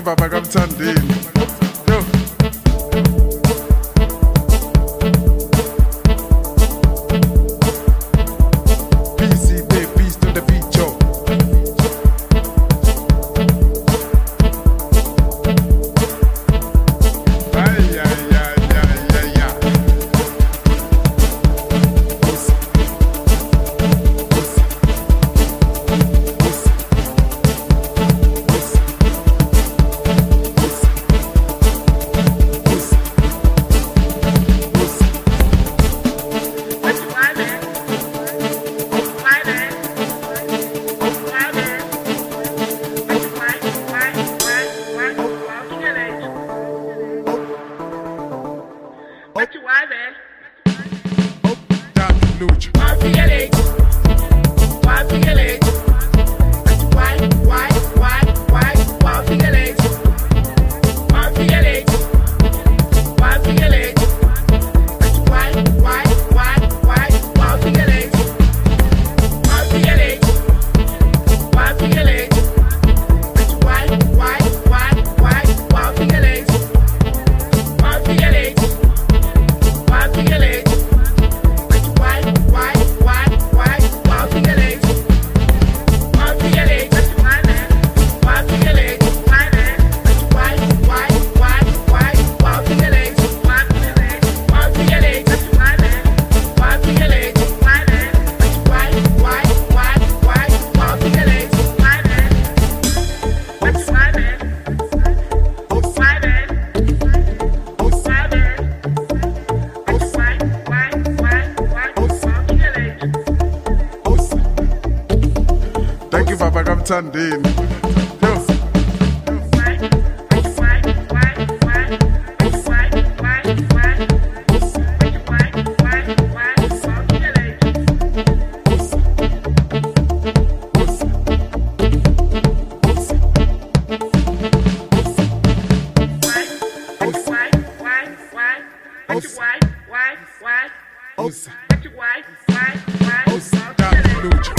baba kamthandeni Lucha. Why feel it? Why feel it? vakamthandeni Osa. Osa. Osa. Osa. Osa. Osa. Osa.